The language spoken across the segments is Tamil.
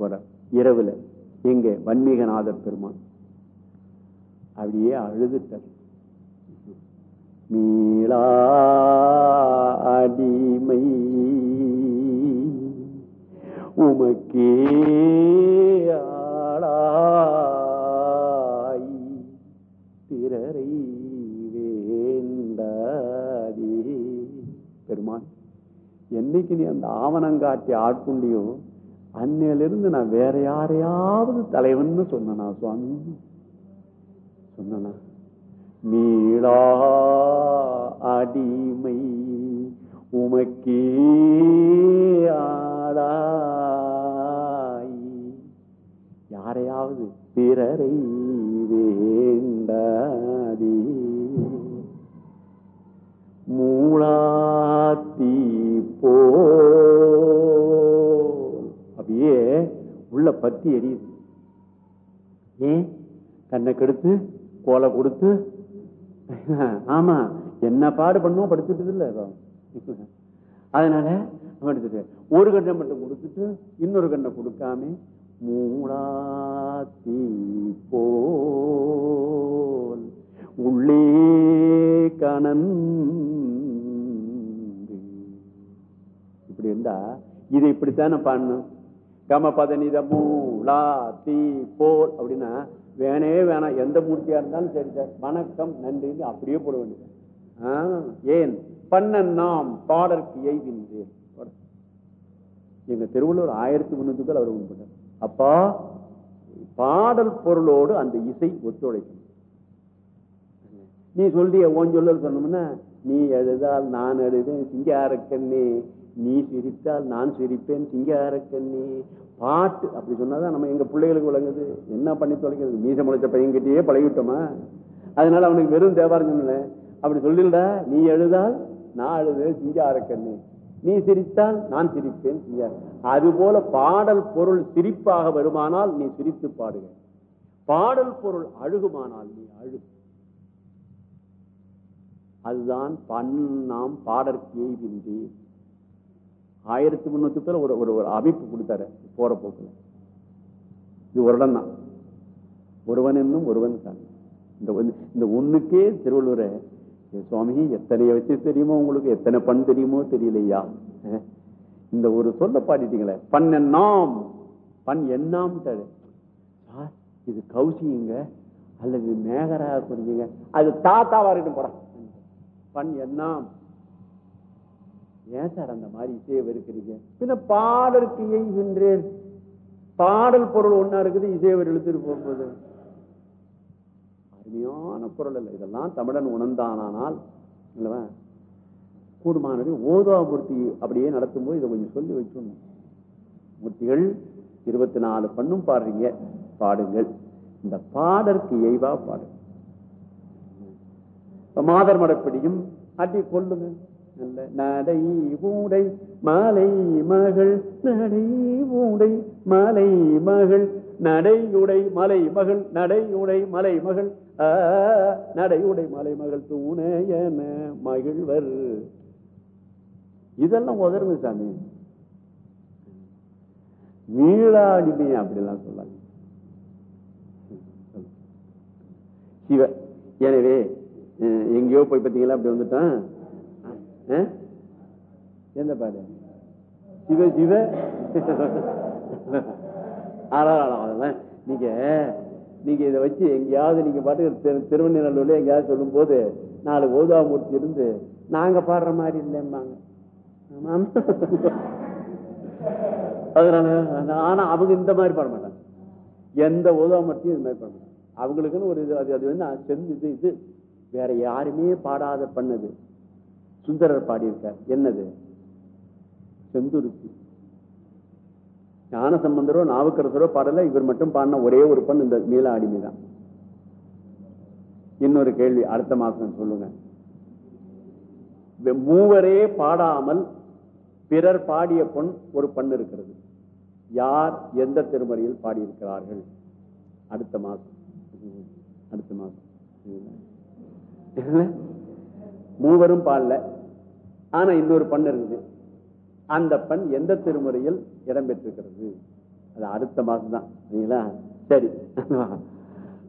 போறார் இரவுல எங்க வன்மீகநாதர் பெருமான். அப்படியே அழுதுட்டார். மீளா அடிமை உமக்கே ஆளாய் பிறரை வேண்டாதே. பெருமான் என்னைக்கு நீ அந்த ஆவணங்காட்டி ஆட்கொண்டியோ அன்னையிலிருந்து நான் வேற யாரையாவது தலைவன்னு சொன்னனா சுவாமி? சொன்னனா? மீளா அடிமை உமக்கே ஆளாய். யாரையாவது பிறரை உள்ள பத்தி எரியுது. ஏன்? கண்ணை கெடுத்து கோலை கொடுத்து. ஆமா என்ன பாடு பண்ணுவோம் படிச்சுட்டு இல்ல அதனால எடுத்துட்டு ஒரு கண்ணை மட்டும் கொடுத்துட்டு இன்னொரு கண்ணை கொடுக்காம மூடாத்தி போல் உள்ளே கணந்து. இப்படி இருந்தா இதை இப்படித்தானே பாடணும்? கம மூலா தீ போல் அப்படின்னா வேணே வேணாம் எந்த மூர்த்தியா இருந்தாலும் சரி சார். வணக்கம் நன்றின்னு அப்படியே போட வேண்டியது. ஏன்? பண்ண நாம் பாடற்கு எய்கின்றேன் எங்க திருவள்ளூர் ஆயிரத்தி முன்னூத்துக்கள் அவர் உண்பட்டார் அப்பா பாடல் பொருளோடு அந்த இசை ஒத்துழைக்கும். நீ சொல்றிய ஓன் சொல்லல் சொன்னோம்னா நீ எழுதால் நான் எழுதேன் சிங்காரக்கண்ணே நீ சிரித்தால் நான் சிரிப்பேன் சிங்காரக்கண்ணி பாட்டு அப்படி சொன்னாதான் நம்ம எங்க பிள்ளைகளுக்கு விளங்குது. என்ன பண்ணி தொலைக்கிறது? மீச முளைச்ச பையன்கிட்டயே பழகிட்டோமா? அதனால அவனுக்கு வெறும் தேவாரம் சொன்னல அப்படி சொல்லிடா நீ எழுதால் நான் எழுதுவேன் சிங்காரக்கண்ணி. நீ சிரித்தால் நான் சிரிப்பேன் சிங்கார அதுபோல பாடல் பொருள் சிரிப்பாக வருமானால் நீ சிரித்து பாடுக பாடல் பொருள் அழுகுமானால் நீ அழு. அதுதான் பண்ணாம் பாடற்கு எய்கின்றே ஆயிரத்தி முன்னூத்தி பேர் ஒரு ஒரு ஒரு அமைப்பு கொடுத்தாரு போற போக்குல. இது ஒரு இடம் தான் ஒருவன் என்னும் ஒருவன் தான். இந்த இந்த ஒண்ணுக்கே திருவள்ளுவரை சுவாமி எத்தனை வச்சு தெரியுமோ உங்களுக்கு? எத்தனை பண் தெரியுமோ தெரியலையா? இந்த ஒரு சொல்ல பாடிட்டீங்களே பண் என்னாம்? பண் என்னாம் சார் இது கௌசிங்க அல்லது மேகரா குறிஞ்சிங்க அது தாத்தாவா இருக்கட்டும் போட. பண் என்னாம்? ஏன் சார் அந்த மாதிரி இசையை வெறுக்கிறீங்க? பின்ன பாடலுக்கு எய்கின்றேன் பாடல் பொருள் ஒன்னா இருக்குது இசையை எழுத்துட்டு இழுத்துட்டு போகும்போது. அருமையான குரல் இல்லை. இதெல்லாம் தமிழன் உணர்ந்தானால் இல்லவா? கூடுமானது ஓதாமூர்த்தி அப்படியே நடத்தும்போது இதை கொஞ்சம் சொல்லி வச்சுடணும் மூர்த்திகள் இருபத்தி நாலு பண்ணும் பாடுறீங்க பாடுங்கள். இந்த பாடற்கு எய்வா பாடு. மாதர் மடப்பிடியும் அட்டி கொள்ளுங்க நல்ல நடை ஊடை மாலை மகள் நடை ஊடை மாலை மகள் நடையுடை மலை மகள் நடையுடை மலை மகள் ஆ, நடையுடை மலை மகள் தூணையன மகிழ்வர். இதெல்லாம் உதருங்க சாமி. மீளாடிமை அப்படிலாம் சொல்லாங்க சிவ எனவே எங்கேயோ போய் பார்த்தீங்களா அப்படி வந்துட்டான்? எந்த பாடு சிவ சிவ அதெல்லாம் நீங்க நீங்க இதை வச்சு எங்கேயாவது நீங்க பாட்டு திரு- திருவண்ணூர்ல எங்கேயாவது சொல்லும் போது நாலு ஓதாமூர்த்தி இருந்து நாங்க பாடுற மாதிரி இல்லைம்பாங்க ஆமாம். அதனால ஆனா அவங்க இந்த மாதிரி பாட மாட்டாங்க எந்த ஓதாமூர்த்தியும் இந்த மாதிரி பாட மாட்டாங்க அவங்களுக்குன்னு ஒரு இது அது அது வந்து செந்து இது இது வேற யாருமே பாடாத பண்ணது சுந்தரர் பாடியிருக்கார். என்னது? செந்துருத்தி. ஞான சம்பந்தரோ நாவுக்கரசரோ பாடல இவர் மட்டும் பாடின ஒரே ஒரு பண் இந்த மீள அடிமை தான் இன்னொரு கேள்வி அடுத்த மாசம் சொல்லுங்க. மூவரே பாடாமல் பிறர் பாடிய பொன் ஒரு பண் இருக்கிறது. யார் எந்த திருமறையில் பாடியிருக்கிறார்கள்? அடுத்த மாசம். அடுத்த மாசம். மூவரும் பாடல. ஆனா இன்னொரு பண் இருக்குது. அந்த பண் எந்த திருமுறையில் இடம்பெற்றிருக்கிறது? அது அடுத்த மாசம் தான் சரிங்களா? சரி.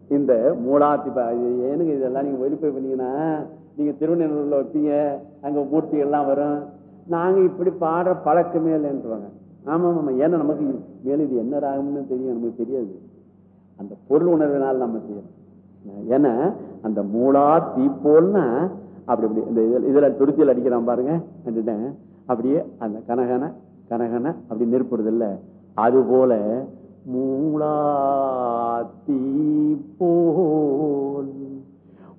இந்த மூலாத்தி ப- இது ஏனுங்க இதெல்லாம் நீங்க வெளிப்பை பண்ணீங்கன்னா நீங்க திருவண்ணூர்ல வைப்பீங்க அங்க மூர்த்தி எல்லாம் வரும். நாங்க இப்படி பாடுற பழக்கமே இல்லைன்றவாங்க. ஆமா ஆமா ஏன்னா நமக்கு மேலும் இது என்ன ராகம்னு தெரியும் நமக்கு தெரியாது. அந்த பொருள் உணர்வினால் நம்ம செய்யணும் ஏன்னா அந்த மூலா தீப்போல்னா அப்படி அப்படி இந்த இதில் இதில் துருத்தியில் அடிக்கிறான் பாருங்க அப்படியே அந்த கனகன கனகன அப்படி நெருப்புறது இல்லை அது போல மூலா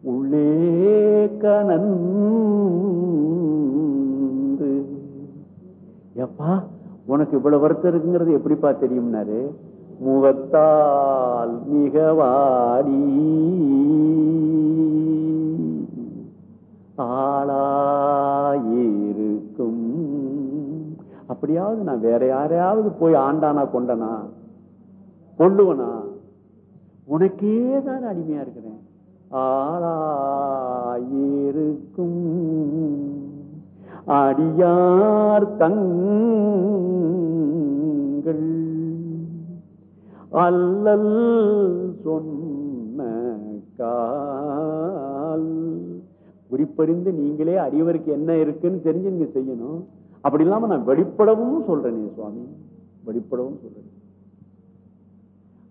உள்ளே கணன் எப்பா உனக்கு இவ்வளவு வருத்தம் இருக்குங்கிறது எப்படிப்பா தெரியும்னாரு? முகத்தால் மிக வாடி. ஆளாயிருக்கும். அப்படியாவது நான் வேற யாரையாவது போய் ஆண்டானா கொண்டனா? கொள்ளுவனா? உனக்கே தான் அடிமையா இருக்கிறேன். ஆளாயிருக்கும். அடியார் தங்கள் அல்லல் சொன்ன குறிப்பறிந்து நீங்களே அறிவருக்கு என்ன இருக்குன்னு தெரிஞ்சு நீங்க செய்யணும். அப்படி இல்லாம நான் வெளிப்படவும் சொல்றேன் நீ சுவாமி. வெளிப்படவும் சொல்றேன்.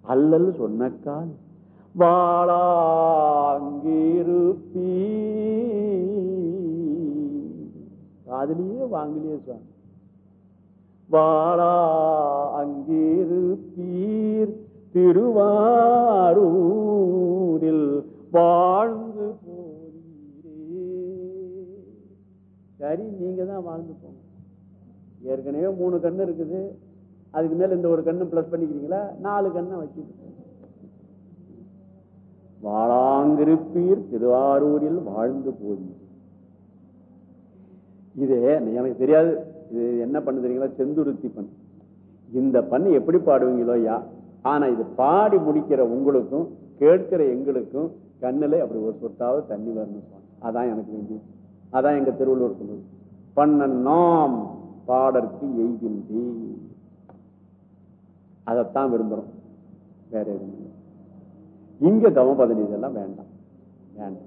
அல்லல் சொன்னக்கால் வாழாங்கிருப்பி காதலியே வாங்கலையே சுவாமி. வாழா அங்கிருப்பீர் திருவாரூரில் வாழ்ந்து சரி நீங்க தான் வாழ்ந்து போங்க. ஏற்கனவே மூணு கண்ணு இருக்குது. அதுக்கு மேல இந்த ஒரு கண்ணு பிளஸ் பண்ணிக்கிறீங்களா? நாலு கண்ணை வச்சுட்டு வாழாங்கிருப்பீர் திருவாரூரில் வாழ்ந்து போறீர் இது எனக்கு தெரியாது. இது என்ன பண்ணு தெரியுங்களா? செந்துருத்தி பண் இந்த பண்ணு எப்படி பாடுவீங்களோ யா? ஆனா இது பாடி முடிக்கிற உங்களுக்கும் கேட்கிற எங்களுக்கும் கண்ணுல அப்படி ஒரு சொட்டாவது தண்ணி வரணும் அதான் எனக்கு வேண்டியது. அதான் எங்க திருவள்ளுவர் சொன்னது. பண்ண நாம் பாடற்கு எய்கின்றி அதைத்தான் விரும்புறோம். வேற எதுவும் இல்லை. இங்க தமபதனி இதெல்லாம் வேண்டாம். வேண்டாம்.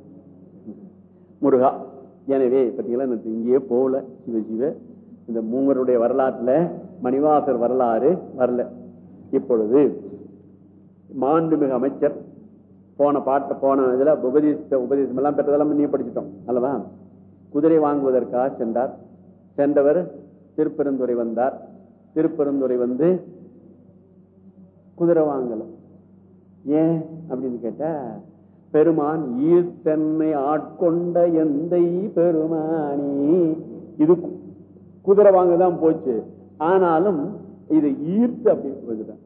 முருகா எனவே பார்த்தீங்களா நான் இங்கேயே போகல. சிவ சிவ. இந்த மூவருடைய வரலாற்றுல மணிவாசர் வரலாறு வரல. இப்பொழுது மாண்புமிகு அமைச்சர் போன பாட்டு போன இதில் உபதேச உபதேசம் எல்லாம் பெற்றதெல்லாம் நீ படிச்சிட்டோம். அல்லவா? குதிரை வாங்குவதற்காக சென்றார். சென்றவர் திருப்பெருந்துறை வந்தார். திருப்பெருந்துறை வந்து குதிரை வாங்கல. ஏன் அப்படின்னு கேட்டா பெருமான் ஈர்த்தன்மை ஆட்கொண்ட எந்தை பெருமானி. இது குதிரை வாங்கதான் போச்சு. ஆனாலும் இது ஈர்த்து அப்படின்னு வந்துட்டான்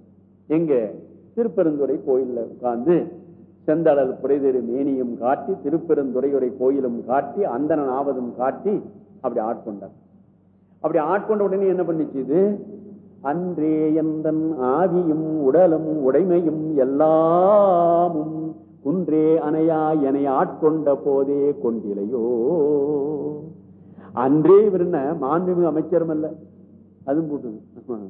எங்க? திருப்பெருந்துறை கோயில்ல உட்கார்ந்து செந்தடல் புரைதெரு மேனியும் காட்டி திருப்பெருந்துறையுரை கோயிலும் காட்டி அந்தணன் ஆவதும் காட்டி அப்படி ஆட்கொண்டார். அப்படி ஆட்கொண்ட உடனே என்ன பண்ணிச்சு இது? அன்றே எந்தன் ஆவியும் உடலும் உடைமையும் எல்லாமும் குன்றே அணையா என ஆட்கொண்ட போதே கொண்டிலையோ. அன்றே இவர் என்ன? மாண்புமிகு அமைச்சரும் அல்ல. அதுவும் போட்டுது.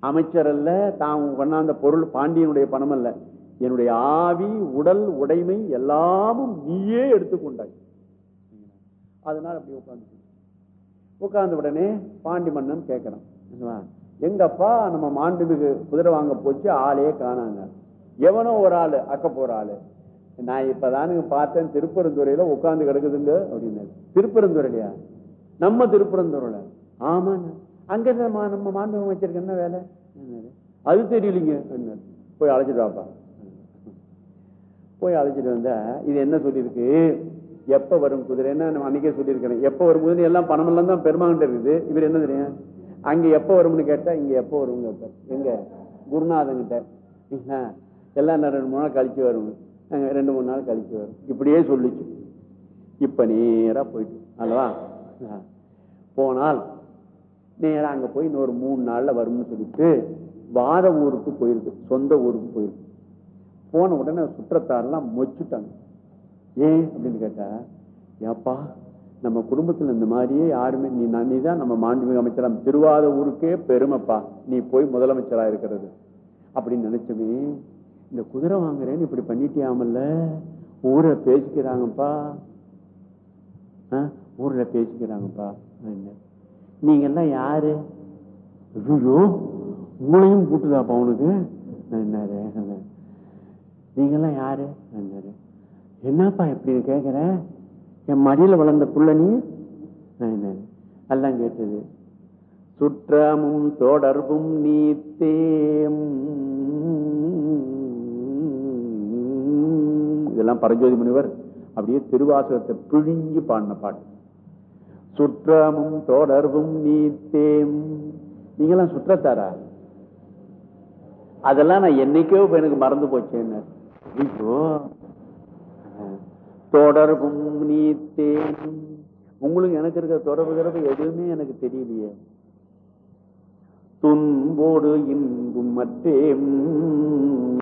அமைச்சர் அல்ல தான் கொண்டாந்த பொருள் பாண்டியனுடைய பணம் அல்ல. என்னுடைய ஆவி உடல் உடைமை எல்லாமும் நீயே எடுத்துக்கொண்டாய். அதனால அப்படி உட்கார்ந்து உட்கார்ந்த உடனே பாண்டி மன்னன் கேட்கிறான் என்னவா? எங்கப்பா நம்ம மாண்புமிகு குதிரை வாங்க போச்சு ஆளே காணாங்க. எவனோ ஒரு ஆளு அக்க போற ஆளு. நான் இப்பதானுங்க பார்த்தேன் திருப்பரந்துறையில உட்கார்ந்து கிடக்குதுங்க அப்படின்னு திருப்பரந்துறையா நம்ம திருப்பரந்துறையில ஆமாண்ணா அங்க நம்ம நம்ம வச்சிருக்க என்ன வேலை? அது தெரியலீங்க போய் அழைச்சிட்டு வாப்பா. போய் அழைச்சிட்டு வந்தா இது என்ன சொல்லியிருக்கு? எப்ப வரும் குதிரைன்னா அன்னைக்கே சொல்லியிருக்கிறேன். எப்ப வரும் குதிரை? எல்லாம் பணம் எல்லாம் தான் பெருமாங்கிட்ட இருக்குது. இவர் என்ன தெரியும்? அங்க எப்ப வரும்னு கேட்டா இங்க எப்ப வரும் கேட்பார் எங்க குருநாதங்கிட்ட எல்லாம் நான் ரெண்டு மூணு நாள் கழிச்சு வரும். ரெண்டு மூணு நாள் கழிச்சு வரும். இப்படியே சொல்லிச்சு. இப்ப நேரா போயிட்டு அல்லவா? ஆ. போனால் நேரா அங்க போய் இன்னொரு மூணு நாள்ல வரும்னு சொல்லிட்டு வாத ஊருக்கு போயிருக்கு. சொந்த ஊருக்கு போயிருக்கு. போன உடனே சுற்றத்தாரெல்லாம் மொச்சுட்டாங்க. ஏன் அப்படின்னு கேட்டா ஏப்பா நம்ம குடும்பத்தில் இந்த மாதிரியே யாருமே நீ நீ தான் நம்ம மாண்புமிகு அமைச்சர் திருவாத ஊருக்கே பெருமைப்பா. நீ போய் முதலமைச்சராக இருக்கிறது. அப்படின்னு நினைச்சவே இந்த குதிரை வாங்குறேன்னு இப்படி பண்ணிட்டியாமல்ல? ஊரை பேசிக்கிறாங்கப்பா. ஆ, பேசிக்கிறாங்கப்பா. என்ன? நீங்க எல்லாம் யாரு? ஐயோ உங்களையும் கூட்டுதாப்பா அவனுக்கு நான் என்ன நீங்கெல்லாம் யாரு? என்னப்பா இப்படி கேட்கிற என் மடியில வளர்ந்த புள்ள நீ? எல்லாம் கேட்டது. சுற்றமும் தொடர்பும் நீத்தேம். இதெல்லாம் பரஞ்சோதி முனிவர் அப்படியே திருவாசகத்தை பிழிஞ்சு பாடின பாட்டு. சுற்றமும் தொடர்பும் நீத்தேம். நீங்களாம் சுற்றத்தாரா? அதெல்லாம் நான் என்னைக்கோ இப்ப எனக்கு மறந்து போச்சேன்னு தொடர்பும் நீத்தேன் உங்களுக்கு எனக்கு இருக்கிற தொடர்பு தொடர்பு எதுவுமே எனக்கு தெரியலையே. துன்போடு இன்பும் மற்றேம்